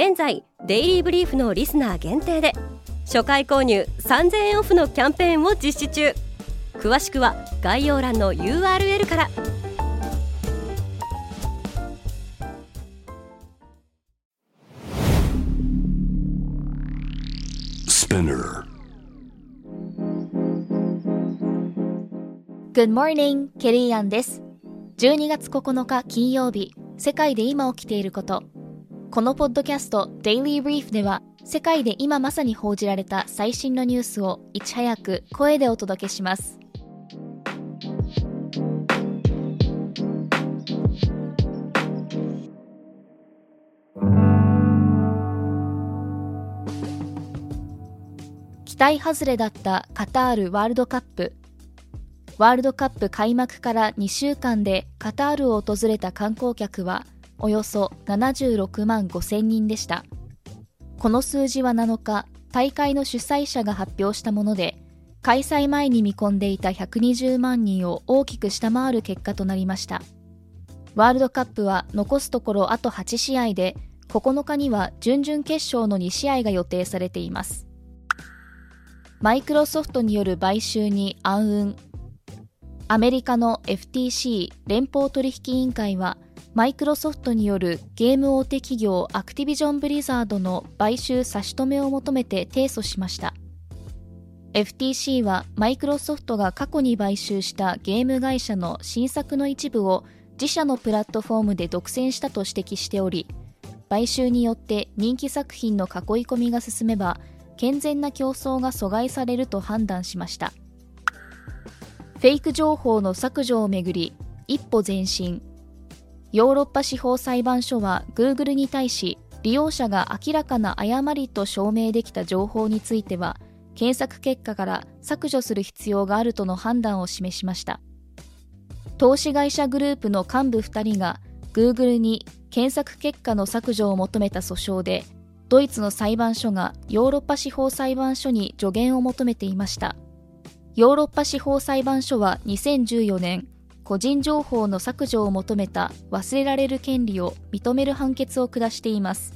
現在デイリーブリーフのリスナー限定で初回購入3000円オフのキャンペーンを実施中詳しくは概要欄の URL から e Good morning, ケリーアンです。12月9日金曜日、世界で今起きていること。このポッドキャスト Daily Brief では、世界で今まさに報じられた最新のニュースをいち早く声でお届けします。期待外れだったカタールワールドカップ。ワールドカップ開幕から2週間でカタールを訪れた観光客はおよそ76万5千人でした。この数字は7日、大会の主催者が発表したもので、開催前に見込んでいた120万人を大きく下回る結果となりました。ワールドカップは残すところあと8試合で、9日には準々決勝の2試合が予定されています。マイクロソフトによる買収に暗雲アメリカの FTC 連邦取引委員会はマイクロソフトによるゲーム大手企業アクティビジョン・ブリザードの買収差し止めを求めて提訴しました。FTC はマイクロソフトが過去に買収したゲーム会社の新作の一部を自社のプラットフォームで独占したと指摘しており買収によって人気作品の囲い込みが進めば健全な競争が阻害されると判断しました。フェイク情報の削除をめぐり一歩前進。ヨーロッパ司法裁判所は Google に対し利用者が明らかな誤りと証明できた情報については検索結果から削除する必要があるとの判断を示しました。投資会社グループの幹部2人が Google に検索結果の削除を求めた訴訟でドイツの裁判所がヨーロッパ司法裁判所に助言を求めていました。ヨーロッパ司法裁判所は2014年個人情報の削除を求めた忘れられる権利を認める判決を下しています。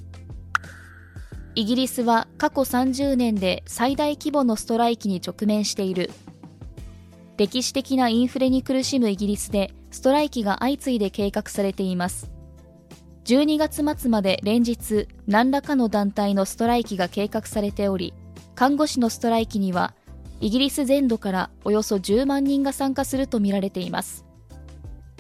イギリスは過去30年で最大規模のストライキに直面している。歴史的なインフレに苦しむイギリスでストライキが相次いで計画されています。12月末まで連日何らかの団体のストライキが計画されており看護師のストライキにはイギリス全土からおよそ10万人が参加するとみられています。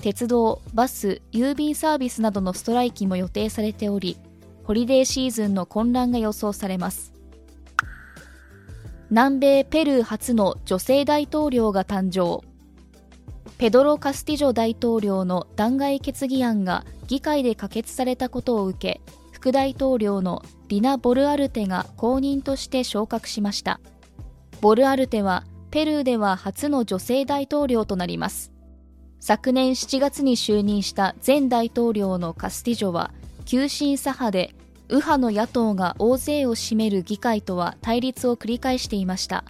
鉄道、バス、郵便サービスなどのストライキも予定されておりホリデーシーズンの混乱が予想されます。南米ペルー初の女性大統領が誕生。ペドロ・カスティジョ大統領の弾劾決議案が議会で可決されたことを受け副大統領のリナ・ボルアルテが後任として昇格しました。ボルアルテはペルーでは初の女性大統領となります。昨年7月に就任した前大統領のカスティジョは急進左派で右派の野党が大勢を占める議会とは対立を繰り返していました。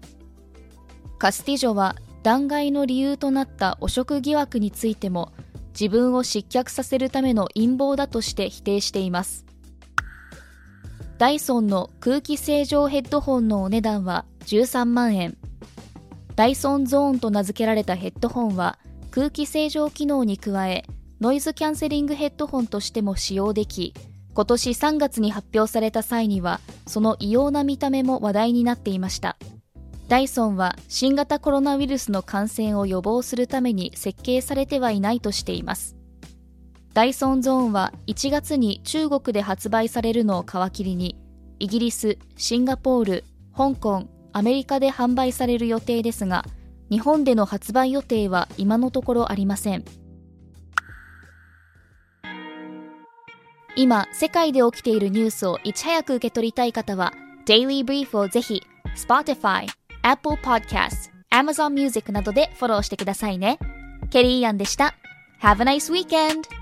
カスティジョは弾劾の理由となった汚職疑惑についても自分を失脚させるための陰謀だとして否定しています。ダイソンの空気清浄ヘッドホンのお値段は13万円。ダイソンゾーンと名付けられたヘッドホンは空気清浄機能に加えノイズキャンセリングヘッドホンとしても使用でき今年3月に発表された際にはその異様な見た目も話題になっていました。ダイソンは新型コロナウイルスの感染を予防するために設計されてはいないとしています。ダイソンゾーンは1月に中国で発売されるのを皮切りにイギリス、シンガポール、香港、アメリカで販売される予定ですが日本での発売予定は今のところありません今、世界で起きているニュースをいち早く受け取りたい方は、Daily Brief をぜひ、Spotify、Apple Podcast、Amazon Music などでフォローしてくださいね。ケリーアンでした。Have a nice weekend!